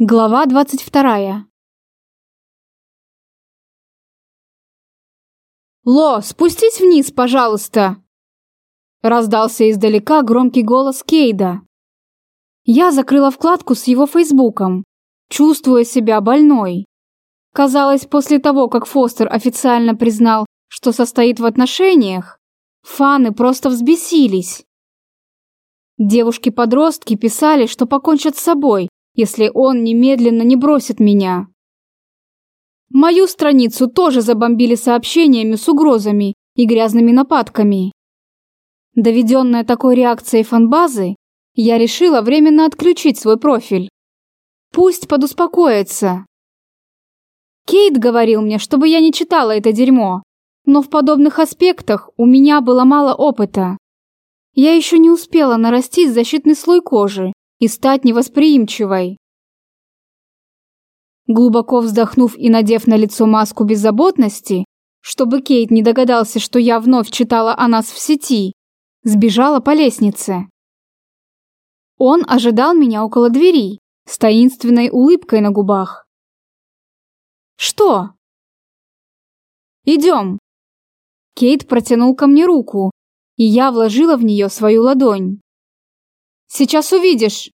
Глава двадцать вторая. «Ло, спустись вниз, пожалуйста!» Раздался издалека громкий голос Кейда. Я закрыла вкладку с его фейсбуком, чувствуя себя больной. Казалось, после того, как Фостер официально признал, что состоит в отношениях, фаны просто взбесились. Девушки-подростки писали, что покончат с собой, если он немедленно не бросит меня. Мою страницу тоже забомбили сообщениями с угрозами и грязными нападками. Доведенная такой реакцией фанбазы, я решила временно отключить свой профиль. Пусть подуспокоится. Кейт говорил мне, чтобы я не читала это дерьмо, но в подобных аспектах у меня было мало опыта. Я еще не успела нарастить защитный слой кожи, и стать невосприимчивой. Глубоко вздохнув и надев на лицо маску беззаботности, чтобы Кейт не догадался, что я вновь читала о нас в сети, сбежала по лестнице. Он ожидал меня около двери, с таинственной улыбкой на губах. «Что?» «Идем!» Кейт протянул ко мне руку, и я вложила в нее свою ладонь. Сейчас увидишь!»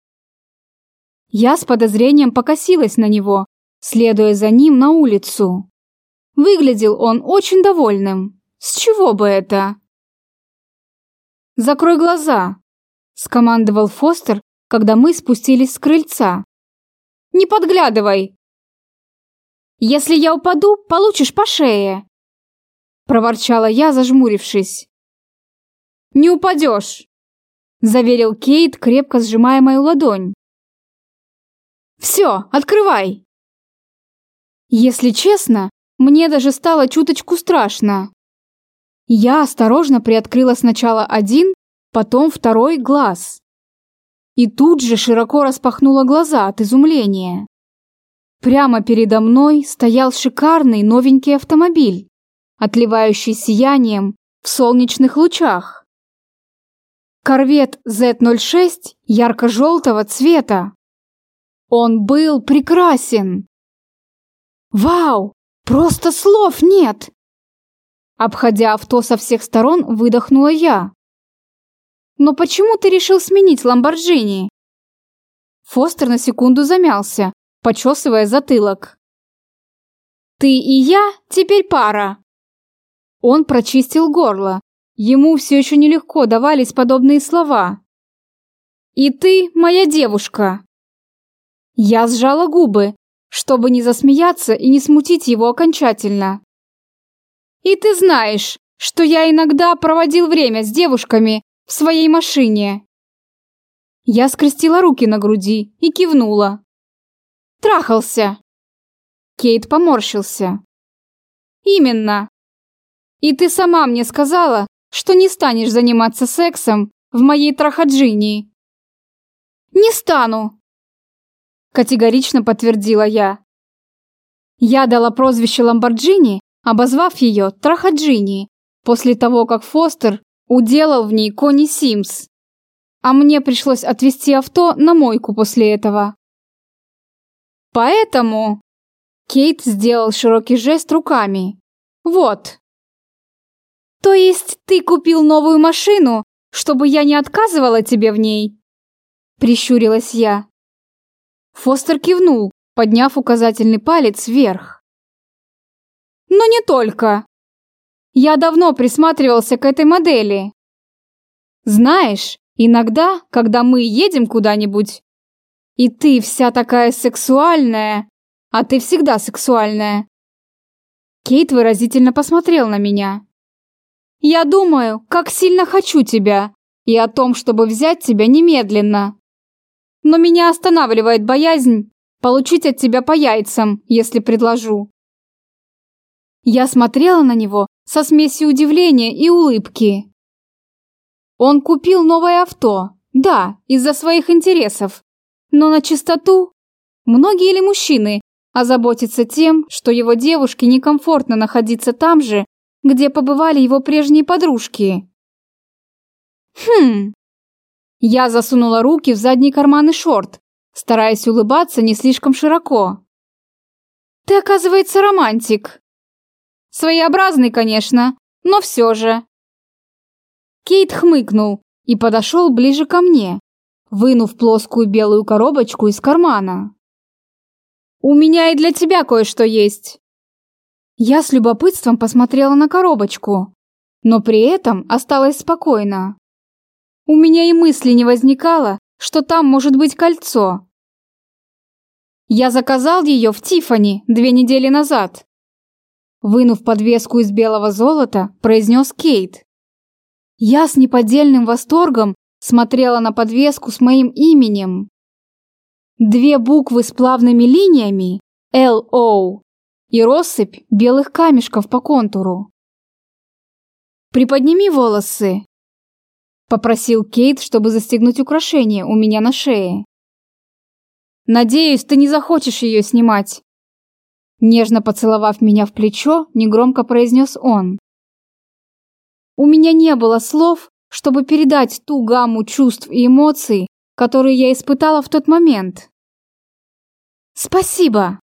Я с подозрением покосилась на него, следуя за ним на улицу. Выглядел он очень довольным. С чего бы это? «Закрой глаза!» – скомандовал Фостер, когда мы спустились с крыльца. «Не подглядывай!» «Если я упаду, получишь по шее!» – проворчала я, зажмурившись. «Не упадешь!» заверил Кейт, крепко сжимая мою ладонь. «Все, открывай!» Если честно, мне даже стало чуточку страшно. Я осторожно приоткрыла сначала один, потом второй глаз. И тут же широко распахнула глаза от изумления. Прямо передо мной стоял шикарный новенький автомобиль, отливающий сиянием в солнечных лучах. Корвет Z06 ярко-желтого цвета. Он был прекрасен. Вау, просто слов нет. Обходя авто со всех сторон, выдохнула я. Но почему ты решил сменить Ламборджини? Фостер на секунду замялся, почесывая затылок. Ты и я теперь пара. Он прочистил горло, Ему все еще нелегко давались подобные слова. «И ты моя девушка!» Я сжала губы, чтобы не засмеяться и не смутить его окончательно. «И ты знаешь, что я иногда проводил время с девушками в своей машине!» Я скрестила руки на груди и кивнула. «Трахался!» Кейт поморщился. «Именно. И ты сама мне сказала, что не станешь заниматься сексом в моей трахаджинии. Не стану, категорично подтвердила я. Я дала прозвище Ламборджини, обозвав ее Трахаджини, после того, как Фостер уделал в ней Кони Симс. А мне пришлось отвезти авто на мойку после этого. Поэтому Кейт сделал широкий жест руками. Вот, «То есть ты купил новую машину, чтобы я не отказывала тебе в ней?» Прищурилась я. Фостер кивнул, подняв указательный палец вверх. «Но не только. Я давно присматривался к этой модели. Знаешь, иногда, когда мы едем куда-нибудь, и ты вся такая сексуальная, а ты всегда сексуальная». Кейт выразительно посмотрел на меня. Я думаю, как сильно хочу тебя и о том, чтобы взять тебя немедленно. Но меня останавливает боязнь получить от тебя по яйцам, если предложу. Я смотрела на него со смесью удивления и улыбки. Он купил новое авто, да, из-за своих интересов. Но на чистоту, многие ли мужчины озаботятся тем, что его девушке некомфортно находиться там же, где побывали его прежние подружки. Хм. Я засунула руки в задние карманы шорт, стараясь улыбаться не слишком широко. «Ты, оказывается, романтик. Своеобразный, конечно, но все же». Кейт хмыкнул и подошел ближе ко мне, вынув плоскую белую коробочку из кармана. «У меня и для тебя кое-что есть». Я с любопытством посмотрела на коробочку, но при этом осталась спокойна. У меня и мысли не возникало, что там может быть кольцо. Я заказал ее в Тифани две недели назад. Вынув подвеску из белого золота, произнес Кейт. Я с неподдельным восторгом смотрела на подвеску с моим именем. Две буквы с плавными линиями L-O и россыпь белых камешков по контуру. «Приподними волосы», — попросил Кейт, чтобы застегнуть украшение у меня на шее. «Надеюсь, ты не захочешь ее снимать». Нежно поцеловав меня в плечо, негромко произнес он. У меня не было слов, чтобы передать ту гамму чувств и эмоций, которые я испытала в тот момент. «Спасибо!»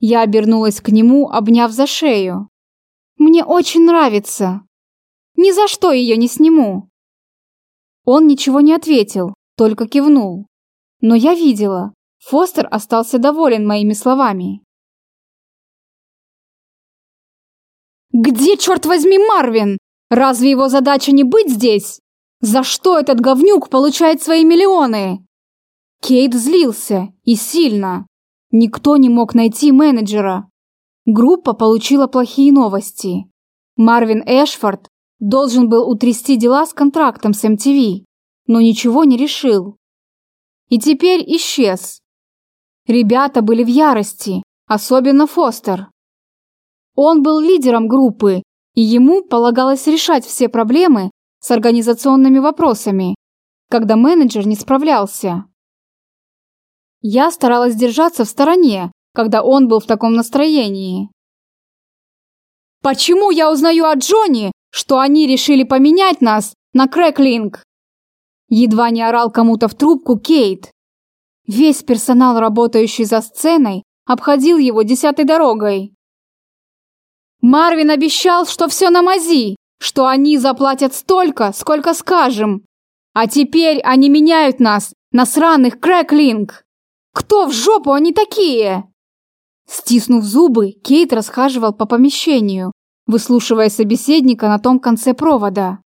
Я обернулась к нему, обняв за шею. «Мне очень нравится. Ни за что ее не сниму». Он ничего не ответил, только кивнул. Но я видела, Фостер остался доволен моими словами. «Где, черт возьми, Марвин? Разве его задача не быть здесь? За что этот говнюк получает свои миллионы?» Кейт злился, и сильно. Никто не мог найти менеджера. Группа получила плохие новости. Марвин Эшфорд должен был утрясти дела с контрактом с MTV, но ничего не решил. И теперь исчез. Ребята были в ярости, особенно Фостер. Он был лидером группы, и ему полагалось решать все проблемы с организационными вопросами, когда менеджер не справлялся. Я старалась держаться в стороне, когда он был в таком настроении. «Почему я узнаю от Джонни, что они решили поменять нас на Крэклинг?» Едва не орал кому-то в трубку Кейт. Весь персонал, работающий за сценой, обходил его десятой дорогой. Марвин обещал, что все на мази, что они заплатят столько, сколько скажем. А теперь они меняют нас на сраных Крэклинг. Кто в жопу они такие?» Стиснув зубы, Кейт расхаживал по помещению, выслушивая собеседника на том конце провода,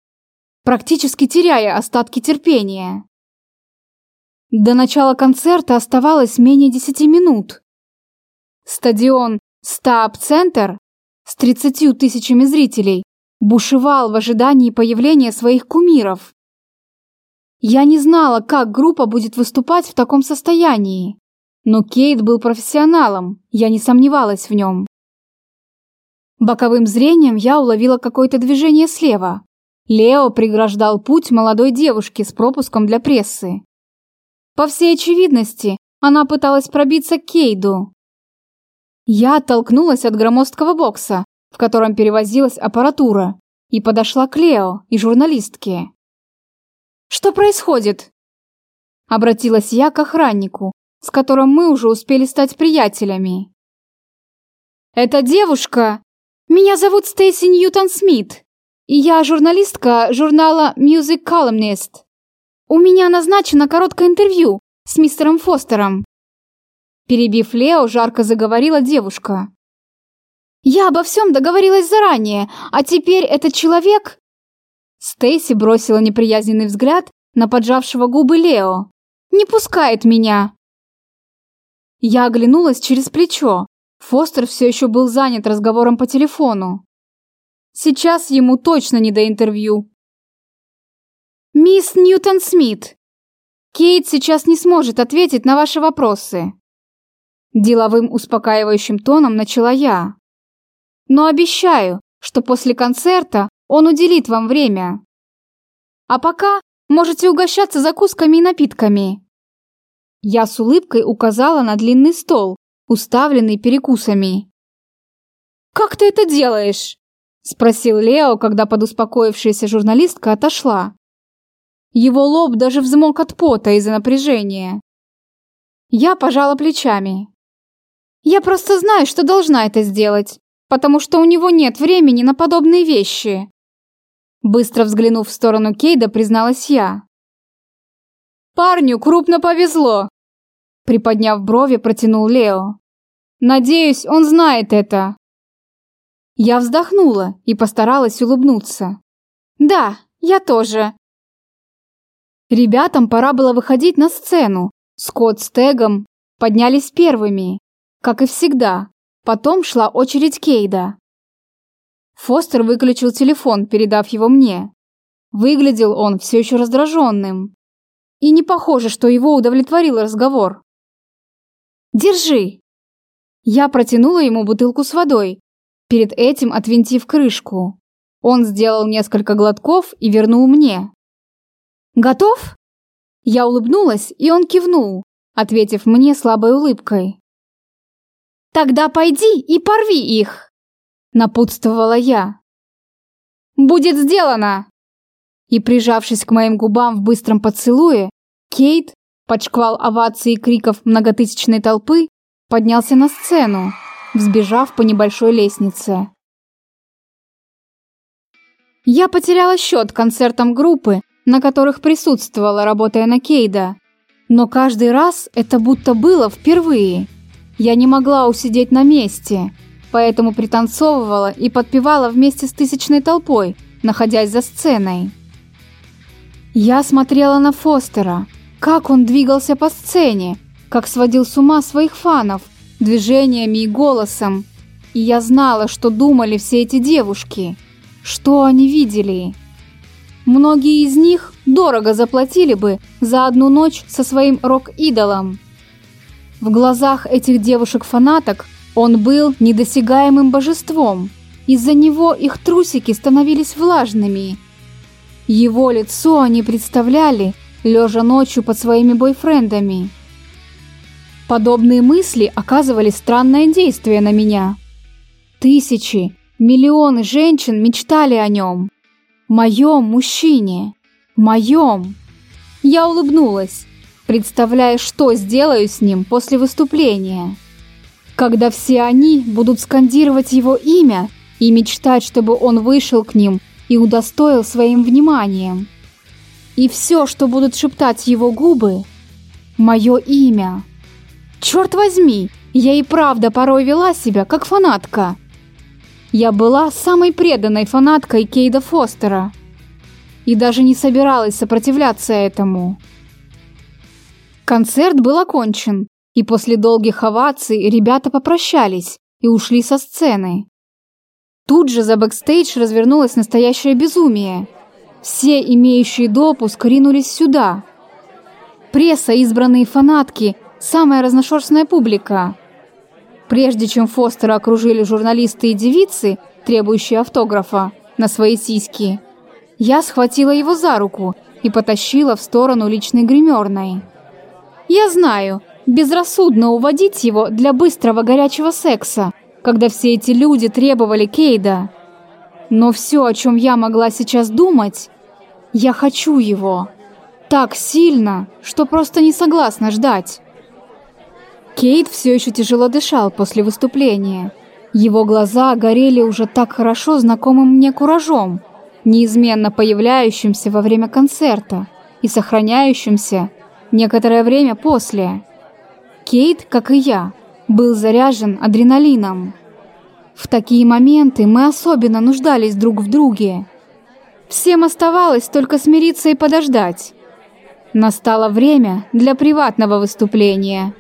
практически теряя остатки терпения. До начала концерта оставалось менее десяти минут. Стадион «Стаап-центр» с тридцатью тысячами зрителей бушевал в ожидании появления своих кумиров. Я не знала, как группа будет выступать в таком состоянии. Но Кейт был профессионалом, я не сомневалась в нем. Боковым зрением я уловила какое-то движение слева. Лео преграждал путь молодой девушке с пропуском для прессы. По всей очевидности, она пыталась пробиться к Кейду. Я оттолкнулась от громоздкого бокса, в котором перевозилась аппаратура, и подошла к Лео и журналистке. «Что происходит?» Обратилась я к охраннику, с которым мы уже успели стать приятелями. «Эта девушка... Меня зовут Стейси Ньютон Смит, и я журналистка журнала Music Columnist. У меня назначено короткое интервью с мистером Фостером». Перебив Лео, жарко заговорила девушка. «Я обо всем договорилась заранее, а теперь этот человек...» Стейси бросила неприязненный взгляд на поджавшего губы Лео. «Не пускает меня!» Я оглянулась через плечо. Фостер все еще был занят разговором по телефону. Сейчас ему точно не до интервью. «Мисс Ньютон Смит, Кейт сейчас не сможет ответить на ваши вопросы». Деловым успокаивающим тоном начала я. «Но обещаю, что после концерта он уделит вам время. А пока можете угощаться закусками и напитками. Я с улыбкой указала на длинный стол, уставленный перекусами. «Как ты это делаешь?» – спросил Лео, когда подуспокоившаяся журналистка отошла. Его лоб даже взмок от пота из-за напряжения. Я пожала плечами. Я просто знаю, что должна это сделать, потому что у него нет времени на подобные вещи. Быстро взглянув в сторону Кейда, призналась я. Парню крупно повезло. Приподняв брови, протянул Лео. Надеюсь, он знает это. Я вздохнула и постаралась улыбнуться. Да, я тоже. Ребятам пора было выходить на сцену. Скотт с Тегом поднялись первыми, как и всегда. Потом шла очередь Кейда. Фостер выключил телефон, передав его мне. Выглядел он все еще раздраженным. И не похоже, что его удовлетворил разговор. «Держи!» Я протянула ему бутылку с водой, перед этим отвинтив крышку. Он сделал несколько глотков и вернул мне. «Готов?» Я улыбнулась, и он кивнул, ответив мне слабой улыбкой. «Тогда пойди и порви их!» Напутствовала я. «Будет сделано!» И прижавшись к моим губам в быстром поцелуе, Кейт, под шквал оваций и криков многотысячной толпы, поднялся на сцену, взбежав по небольшой лестнице. Я потеряла счет концертам группы, на которых присутствовала, работая на Кейда. Но каждый раз это будто было впервые. Я не могла усидеть на месте, поэтому пританцовывала и подпевала вместе с тысячной толпой, находясь за сценой. Я смотрела на Фостера, как он двигался по сцене, как сводил с ума своих фанов движениями и голосом. И я знала, что думали все эти девушки, что они видели. Многие из них дорого заплатили бы за одну ночь со своим рок-идолом. В глазах этих девушек-фанаток он был недосягаемым божеством. Из-за него их трусики становились влажными. Его лицо они представляли, лежа ночью под своими бойфрендами. Подобные мысли оказывали странное действие на меня. Тысячи, миллионы женщин мечтали о нем моем мужчине, моем. Я улыбнулась, представляя, что сделаю с ним после выступления. Когда все они будут скандировать его имя и мечтать, чтобы он вышел к ним и удостоил своим вниманием. И все, что будут шептать его губы, мое имя. Черт возьми, я и правда порой вела себя как фанатка. Я была самой преданной фанаткой Кейда Фостера и даже не собиралась сопротивляться этому. Концерт был окончен, и после долгих оваций ребята попрощались и ушли со сцены. Тут же за бэкстейдж развернулось настоящее безумие. Все имеющие допуск ринулись сюда. Пресса, избранные фанатки, самая разношерстная публика. Прежде чем Фостера окружили журналисты и девицы, требующие автографа, на свои сиськи, я схватила его за руку и потащила в сторону личной гримерной. Я знаю, безрассудно уводить его для быстрого горячего секса, когда все эти люди требовали Кейда. Но все, о чем я могла сейчас думать, я хочу его. Так сильно, что просто не согласна ждать. Кейт все еще тяжело дышал после выступления. Его глаза горели уже так хорошо знакомым мне куражом, неизменно появляющимся во время концерта и сохраняющимся некоторое время после. Кейт, как и я, был заряжен адреналином. В такие моменты мы особенно нуждались друг в друге. Всем оставалось только смириться и подождать. Настало время для приватного выступления.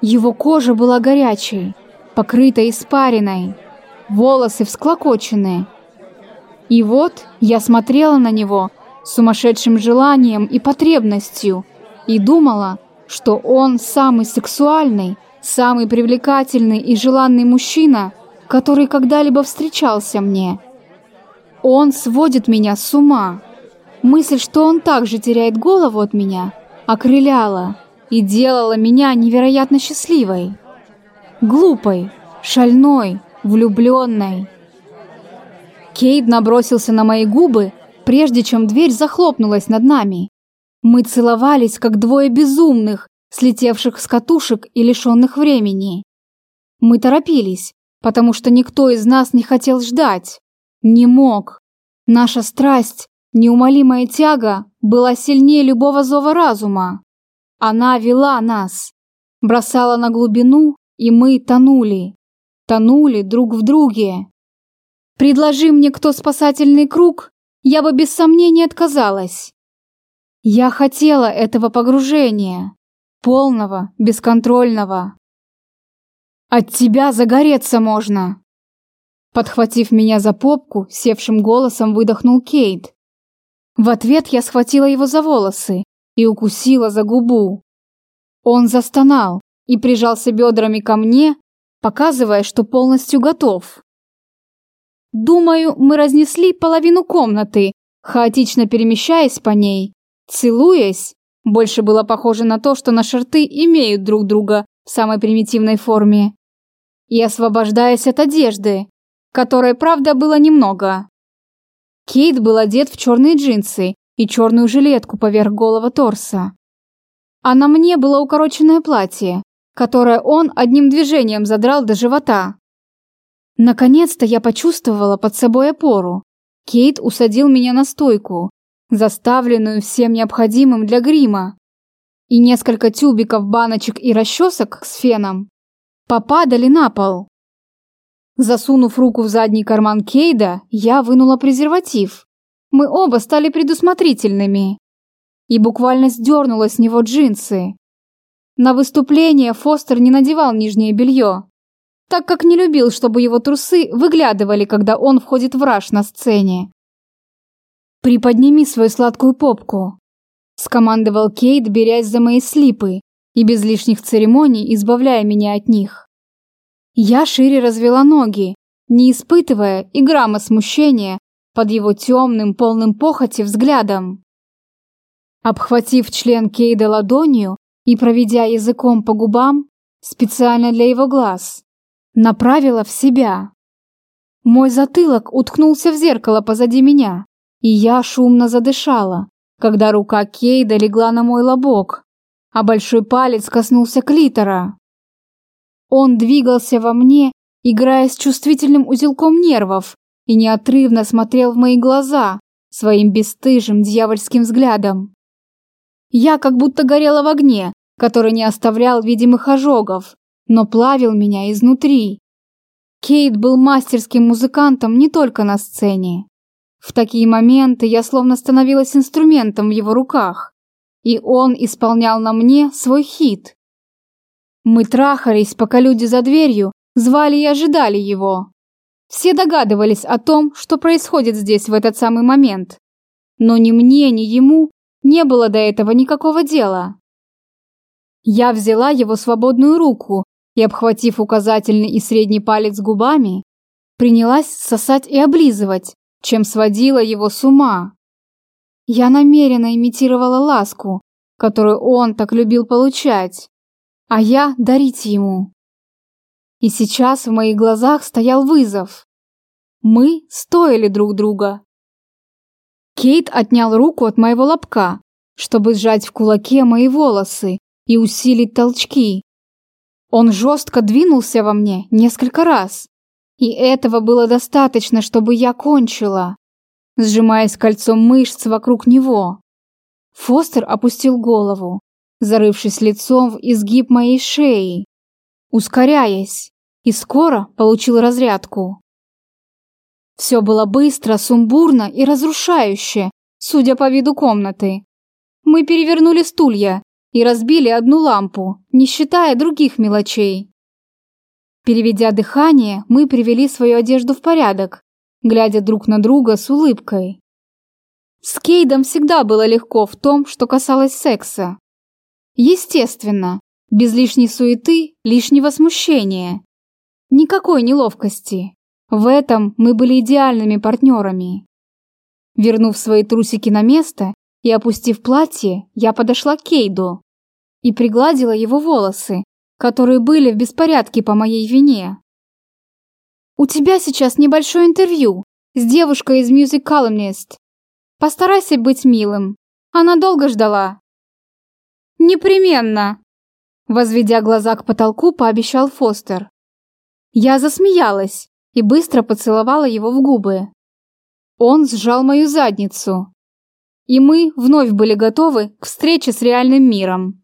Его кожа была горячей, покрытой испариной, волосы всклокоченные. И вот я смотрела на него с сумасшедшим желанием и потребностью и думала, что он самый сексуальный, самый привлекательный и желанный мужчина, который когда-либо встречался мне. Он сводит меня с ума. Мысль, что он также теряет голову от меня, окрыляла и делала меня невероятно счастливой. Глупой, шальной, влюбленной. Кейд набросился на мои губы, прежде чем дверь захлопнулась над нами. Мы целовались, как двое безумных, слетевших с катушек и лишенных времени. Мы торопились, потому что никто из нас не хотел ждать. Не мог. Наша страсть, неумолимая тяга была сильнее любого зова разума. Она вела нас, бросала на глубину, и мы тонули. Тонули друг в друге. Предложи мне кто спасательный круг, я бы без сомнения отказалась. Я хотела этого погружения, полного, бесконтрольного. От тебя загореться можно. Подхватив меня за попку, севшим голосом выдохнул Кейт. В ответ я схватила его за волосы и укусила за губу. Он застонал и прижался бедрами ко мне, показывая, что полностью готов. Думаю, мы разнесли половину комнаты, хаотично перемещаясь по ней, целуясь. Больше было похоже на то, что наши рты имеют друг друга в самой примитивной форме и освобождаясь от одежды, которой, правда, было немного. Кейт был одет в черные джинсы и черную жилетку поверх голого торса. А на мне было укороченное платье, которое он одним движением задрал до живота. Наконец-то я почувствовала под собой опору. Кейт усадил меня на стойку, заставленную всем необходимым для грима, и несколько тюбиков баночек и расчесок с феном попадали на пол. Засунув руку в задний карман Кейда, я вынула презерватив. Мы оба стали предусмотрительными. И буквально сдернула с него джинсы. На выступление Фостер не надевал нижнее белье, так как не любил, чтобы его трусы выглядывали, когда он входит в раж на сцене. «Приподними свою сладкую попку», – скомандовал Кейт, берясь за мои слипы и без лишних церемоний избавляя меня от них. Я шире развела ноги, не испытывая и грамма смущения под его темным, полным похоти взглядом. Обхватив член Кейда ладонью и проведя языком по губам, специально для его глаз, направила в себя. Мой затылок уткнулся в зеркало позади меня, и я шумно задышала, когда рука Кейда легла на мой лобок, а большой палец коснулся клитора. Он двигался во мне, играя с чувствительным узелком нервов, и неотрывно смотрел в мои глаза своим бесстыжим дьявольским взглядом. Я как будто горела в огне, который не оставлял видимых ожогов, но плавил меня изнутри. Кейт был мастерским музыкантом не только на сцене. В такие моменты я словно становилась инструментом в его руках, и он исполнял на мне свой хит. Мы трахались, пока люди за дверью звали и ожидали его. Все догадывались о том, что происходит здесь в этот самый момент. Но ни мне, ни ему не было до этого никакого дела. Я взяла его свободную руку и, обхватив указательный и средний палец губами, принялась сосать и облизывать, чем сводила его с ума. Я намеренно имитировала ласку, которую он так любил получать, а я дарить ему. И сейчас в моих глазах стоял вызов. Мы стоили друг друга. Кейт отнял руку от моего лобка, чтобы сжать в кулаке мои волосы и усилить толчки. Он жестко двинулся во мне несколько раз, и этого было достаточно, чтобы я кончила сжимаясь кольцом мышц вокруг него. Фостер опустил голову, зарывшись лицом в изгиб моей шеи, ускоряясь, и скоро получил разрядку. Все было быстро, сумбурно и разрушающе, судя по виду комнаты. Мы перевернули стулья и разбили одну лампу, не считая других мелочей. Переведя дыхание, мы привели свою одежду в порядок глядя друг на друга с улыбкой. С Кейдом всегда было легко в том, что касалось секса. Естественно, без лишней суеты, лишнего смущения. Никакой неловкости. В этом мы были идеальными партнерами. Вернув свои трусики на место и опустив платье, я подошла к Кейду и пригладила его волосы, которые были в беспорядке по моей вине. У тебя сейчас небольшое интервью с девушкой из Music Columnist. Постарайся быть милым. Она долго ждала. Непременно. Возведя глаза к потолку, пообещал Фостер. Я засмеялась и быстро поцеловала его в губы. Он сжал мою задницу. И мы вновь были готовы к встрече с реальным миром.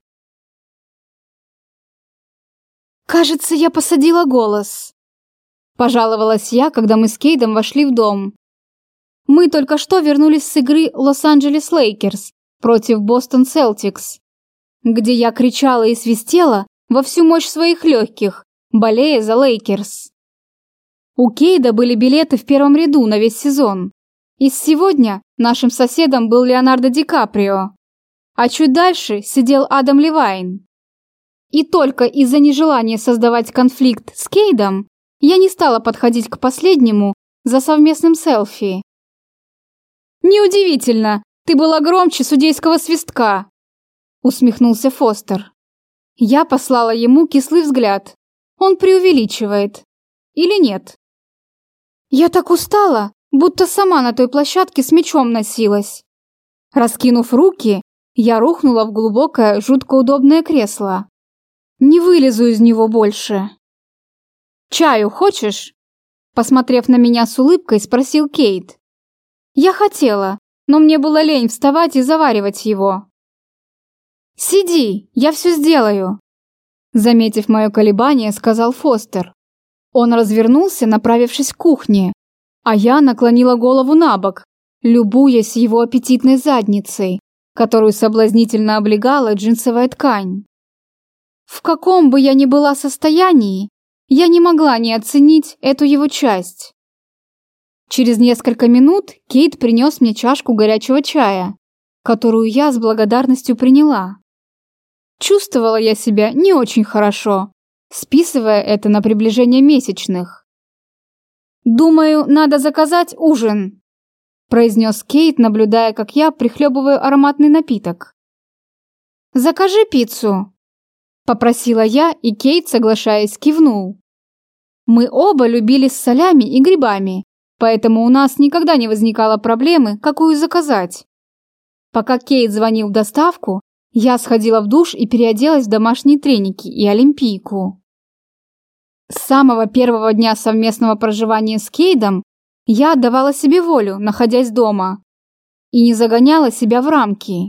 «Кажется, я посадила голос», – пожаловалась я, когда мы с Кейдом вошли в дом. Мы только что вернулись с игры Лос-Анджелес Лейкерс против Бостон Селтикс где я кричала и свистела во всю мощь своих легких, болея за Лейкерс. У Кейда были билеты в первом ряду на весь сезон. И сегодня нашим соседом был Леонардо Ди Каприо, а чуть дальше сидел Адам Левайн. И только из-за нежелания создавать конфликт с Кейдом я не стала подходить к последнему за совместным селфи. «Неудивительно, ты была громче судейского свистка», усмехнулся Фостер. Я послала ему кислый взгляд. Он преувеличивает. Или нет? Я так устала, будто сама на той площадке с мечом носилась. Раскинув руки, я рухнула в глубокое, жутко удобное кресло. Не вылезу из него больше. «Чаю хочешь?» Посмотрев на меня с улыбкой, спросил Кейт. Я хотела, но мне было лень вставать и заваривать его. «Сиди, я все сделаю!» Заметив мое колебание, сказал Фостер. Он развернулся, направившись к кухне, а я наклонила голову на бок, любуясь его аппетитной задницей, которую соблазнительно облегала джинсовая ткань. В каком бы я ни была состоянии, я не могла не оценить эту его часть. Через несколько минут Кейт принес мне чашку горячего чая, которую я с благодарностью приняла. Чувствовала я себя не очень хорошо, списывая это на приближение месячных. «Думаю, надо заказать ужин», – произнес Кейт, наблюдая, как я прихлебываю ароматный напиток. «Закажи пиццу», – попросила я, и Кейт, соглашаясь, кивнул. Мы оба любили с солями и грибами, поэтому у нас никогда не возникало проблемы, какую заказать. Пока Кейт звонил в доставку, я сходила в душ и переоделась в домашние треники и олимпийку. С самого первого дня совместного проживания с Кейдом я отдавала себе волю, находясь дома, и не загоняла себя в рамки.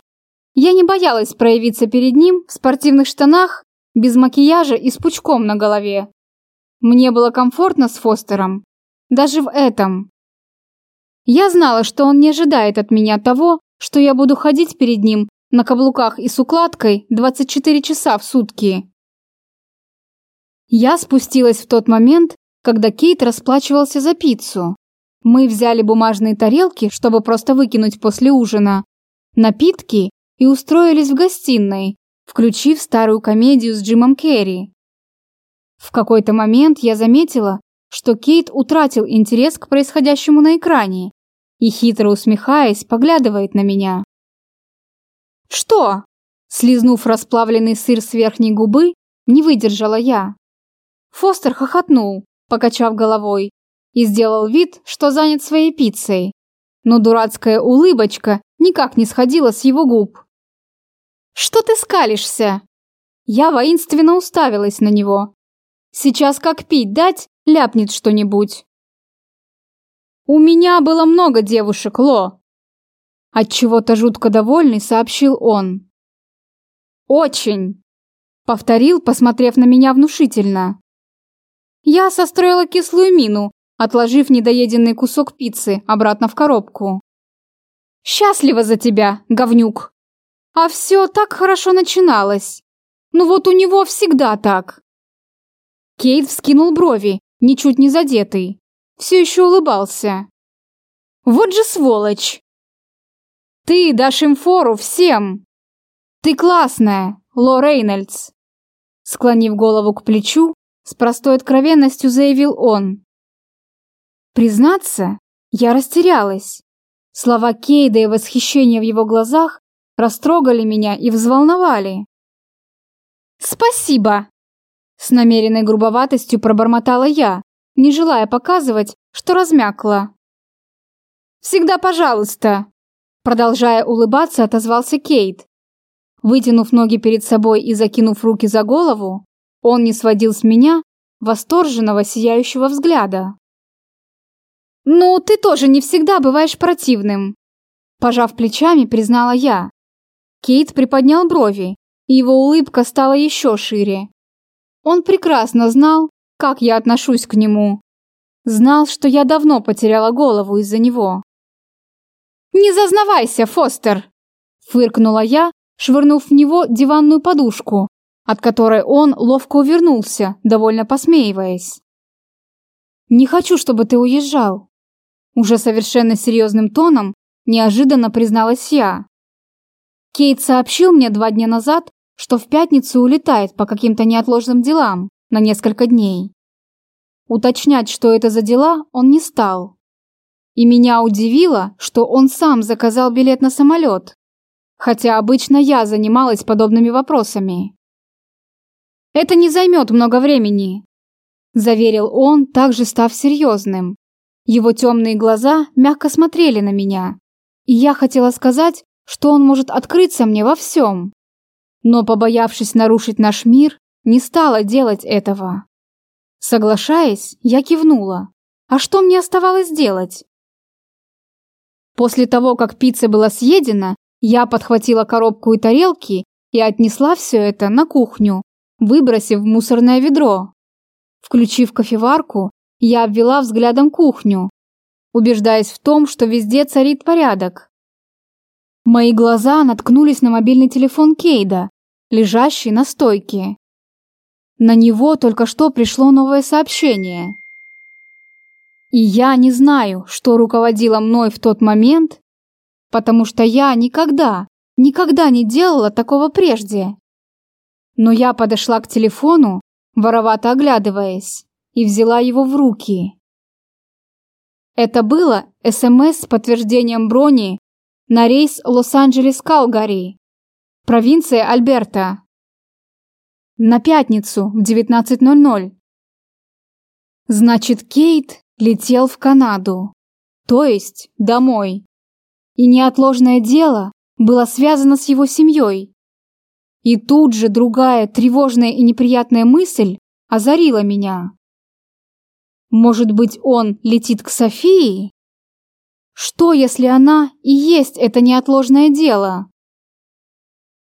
Я не боялась проявиться перед ним в спортивных штанах, без макияжа и с пучком на голове. Мне было комфортно с Фостером, даже в этом. Я знала, что он не ожидает от меня того, что я буду ходить перед ним на каблуках и с укладкой 24 часа в сутки. Я спустилась в тот момент, когда Кейт расплачивался за пиццу. Мы взяли бумажные тарелки, чтобы просто выкинуть после ужина, напитки и устроились в гостиной, включив старую комедию с Джимом Керри. В какой-то момент я заметила, что Кейт утратил интерес к происходящему на экране и, хитро усмехаясь, поглядывает на меня. «Что?» Слизнув расплавленный сыр с верхней губы, не выдержала я. Фостер хохотнул, покачав головой, и сделал вид, что занят своей пиццей. Но дурацкая улыбочка никак не сходила с его губ. «Что ты скалишься?» Я воинственно уставилась на него. «Сейчас как пить дать, ляпнет что-нибудь». «У меня было много девушек, Ло», от чего-то жутко довольный сообщил он. Очень, повторил, посмотрев на меня внушительно. Я состроила кислую мину, отложив недоеденный кусок пиццы обратно в коробку. Счастлива за тебя, говнюк. А все так хорошо начиналось. Ну вот у него всегда так. Кейт вскинул брови, ничуть не задетый. Все еще улыбался. Вот же сволочь! Ты дашь им фору всем. Ты классная, Ло Рейнольдс. Склонив голову к плечу, с простой откровенностью заявил он. Признаться, я растерялась. Слова Кейда и восхищение в его глазах растрогали меня и взволновали. «Спасибо!» С намеренной грубоватостью пробормотала я, не желая показывать, что размякла. «Всегда пожалуйста!» Продолжая улыбаться, отозвался Кейт. Вытянув ноги перед собой и закинув руки за голову, он не сводил с меня восторженного сияющего взгляда. «Ну, ты тоже не всегда бываешь противным», пожав плечами, признала я. Кейт приподнял брови, и его улыбка стала еще шире. Он прекрасно знал, как я отношусь к нему. Знал, что я давно потеряла голову из-за него. «Не зазнавайся, Фостер!» Фыркнула я, швырнув в него диванную подушку, от которой он ловко увернулся, довольно посмеиваясь. «Не хочу, чтобы ты уезжал», уже совершенно серьезным тоном неожиданно призналась я. Кейт сообщил мне два дня назад, что в пятницу улетает по каким-то неотложным делам на несколько дней. Уточнять, что это за дела, он не стал. И меня удивило, что он сам заказал билет на самолет, хотя обычно я занималась подобными вопросами. «Это не займет много времени», – заверил он, также став серьезным. Его темные глаза мягко смотрели на меня, и я хотела сказать, что он может открыться мне во всем. Но, побоявшись нарушить наш мир, не стала делать этого. Соглашаясь, я кивнула. А что мне оставалось делать? После того, как пицца была съедена, я подхватила коробку и тарелки и отнесла все это на кухню, выбросив в мусорное ведро. Включив кофеварку, я обвела взглядом кухню, убеждаясь в том, что везде царит порядок. Мои глаза наткнулись на мобильный телефон Кейда, лежащий на стойке. На него только что пришло новое сообщение. И я не знаю, что руководило мной в тот момент, потому что я никогда, никогда не делала такого прежде. Но я подошла к телефону, воровато оглядываясь, и взяла его в руки. Это было СМС с подтверждением брони на рейс Лос-Анджелес-Калгари, провинция Альберта. На пятницу в 19.00. Значит, Кейт летел в Канаду, то есть домой. И неотложное дело было связано с его семьей. И тут же другая тревожная и неприятная мысль озарила меня. Может быть, он летит к Софии? Что, если она и есть это неотложное дело?